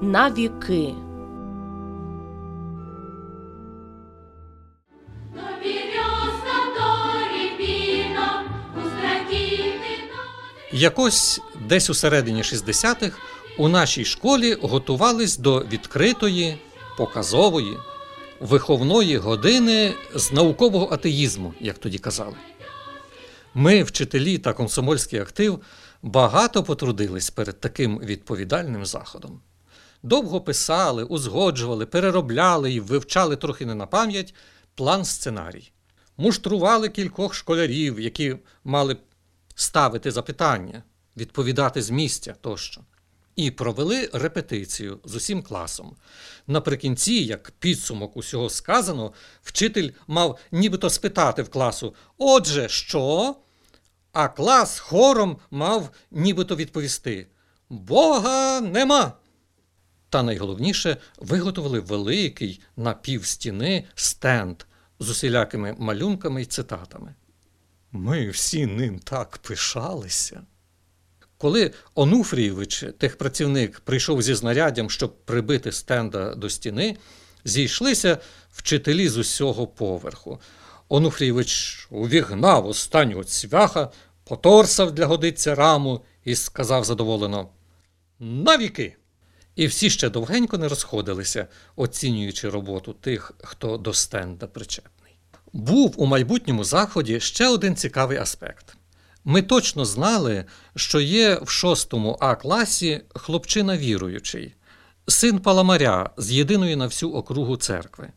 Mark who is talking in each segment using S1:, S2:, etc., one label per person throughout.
S1: на віки.
S2: Якось десь у середині 60-х у нашій школі готувались до відкритої, показової, виховної години з наукового атеїзму, як тоді казали. Ми, вчителі та комсомольський актив, багато потрудились перед таким відповідальним заходом. Довго писали, узгоджували, переробляли і вивчали трохи не на пам'ять план сценарій. Муштрували кількох школярів, які мали ставити запитання, відповідати з місця тощо. І провели репетицію з усім класом. Наприкінці, як підсумок усього сказано, вчитель мав нібито спитати в класу: Отже, що? А клас хором мав нібито відповісти: Бога нема. Та найголовніше виготовили великий на півстіни стенд з усілякими малюнками і цитатами. Ми всі ним так пишалися. Коли Онуфрійович, техпрацівник, прийшов зі знаряддям, щоб прибити стенда до стіни, зійшлися вчителі з усього поверху. Онуфрійович увігнав останнього цвяха, поторсав для годиться раму і сказав задоволено: Навіки! І всі ще довгенько не розходилися, оцінюючи роботу тих, хто до стенда причепний. Був у майбутньому заході ще один цікавий аспект. Ми точно знали, що є в шостому А класі хлопчина віруючий, син паламаря з єдиної на всю округу церкви.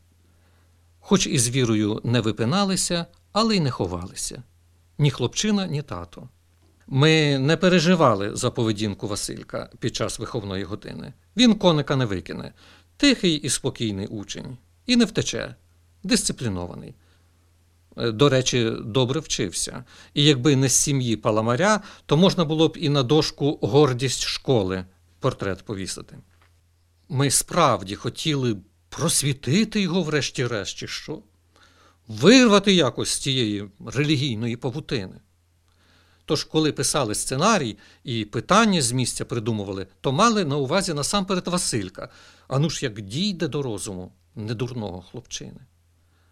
S2: Хоч із вірою не випиналися, але й не ховалися ні хлопчина, ні тато. Ми не переживали за поведінку Василька під час виховної години. Він коника не викине, тихий і спокійний учень, і не втече, дисциплінований. Е, До речі, добре вчився, і якби не з сім'ї паламаря, то можна було б і на дошку гордість школи портрет повісити. Ми справді хотіли просвітити його, врешті-решт, чи що? Вирвати якось з цієї релігійної павутини. Тож, коли писали сценарій і питання з місця придумували, то мали на увазі насамперед Василька, а ну ж як дійде до розуму недурного хлопчини.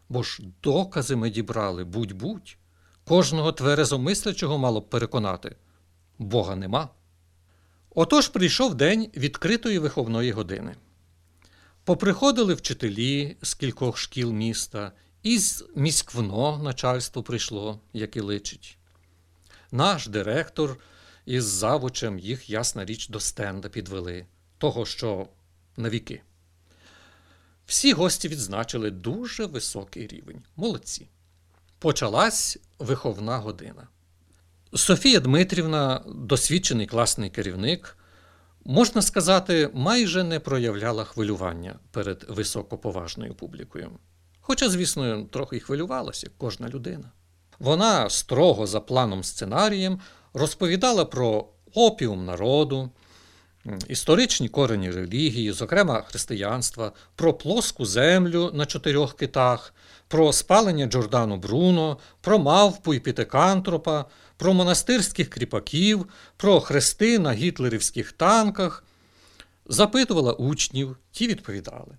S2: Бо ж докази ми дібрали, будь-будь, кожного тверезомислячого мало б переконати Бога нема. Отож прийшов день відкритої виховної години. Поприходили вчителі з кількох шкіл міста, і з міськвно начальство прийшло, як і личить. Наш директор із завучем їх, ясна річ, до стенда підвели, того, що на віки. Всі гості відзначили дуже високий рівень. Молодці. Почалась виховна година. Софія Дмитрівна, досвідчений класний керівник, можна сказати, майже не проявляла хвилювання перед високоповажною публікою. Хоча, звісно, трохи й хвилювалася, кожна людина. Вона строго за планом сценарієм розповідала про опіум народу, історичні корені релігії, зокрема християнства, про плоску землю на чотирьох китах, про спалення Джордану Бруно, про мавпу і Пітекантропа, про монастирських кріпаків, про хрести на гітлерівських танках. Запитувала учнів, ті відповідали.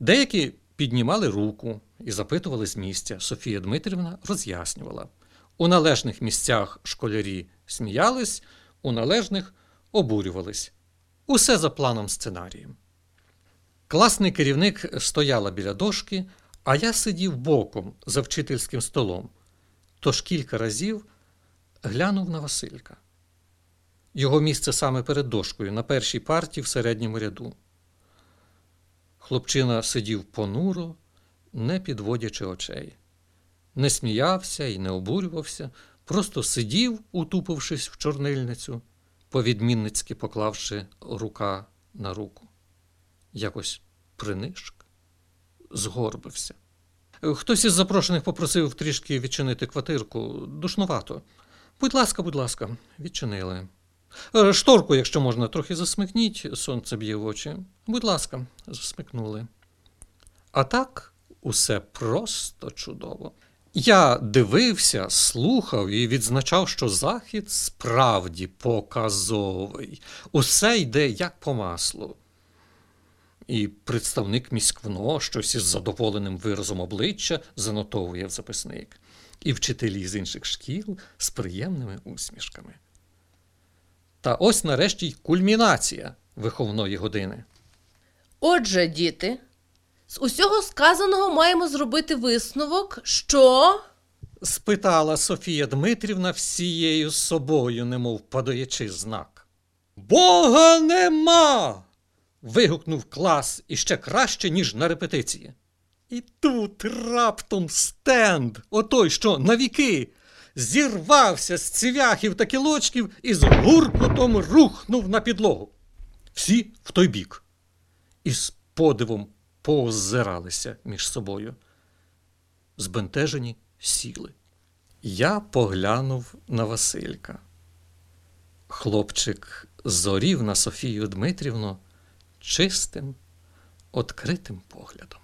S2: Деякі піднімали руку і запитували з місця. Софія Дмитрівна роз'яснювала. У належних місцях школярі сміялись, у належних обурювались. Усе за планом сценарієм. Класний керівник стояла біля дошки, а я сидів боком за вчительським столом. Тож кілька разів глянув на Василька. Його місце саме перед дошкою, на першій парті в середньому ряду. Хлопчина сидів понуро, не підводячи очей, не сміявся і не обурювався, просто сидів, утупившись в чорнильницю, повідмінницьки поклавши рука на руку. Якось принишк, згорбився. Хтось із запрошених попросив трішки відчинити квартирку душнувато. Будь ласка, будь ласка, відчинили. Е, Шторку, якщо можна, трохи засмикніть, сонце б'є в очі. Будь ласка, засмикнули. А так усе просто чудово. Я дивився, слухав і відзначав, що захід справді показовий. Усе йде як по маслу. І представник міськвно щось із задоволеним виразом обличчя занотовує в записник, і вчителі з інших шкіл з приємними усмішками. Та ось нарешті й кульмінація виховної години.
S1: Отже, діти, з усього сказаного маємо зробити висновок, що.
S2: спитала Софія Дмитрівна всією собою, немов подаючи знак. Бога нема. вигукнув клас іще краще, ніж на репетиції. І тут раптом стенд, отой, що на віки, зірвався з цвяхів та кілочків і з гуркотом рухнув на підлогу. Всі в той бік. І з подивом поозиралися між собою. Збентежені сіли. Я поглянув на Василька. Хлопчик зорів на Софію Дмитрівну чистим, откритим поглядом.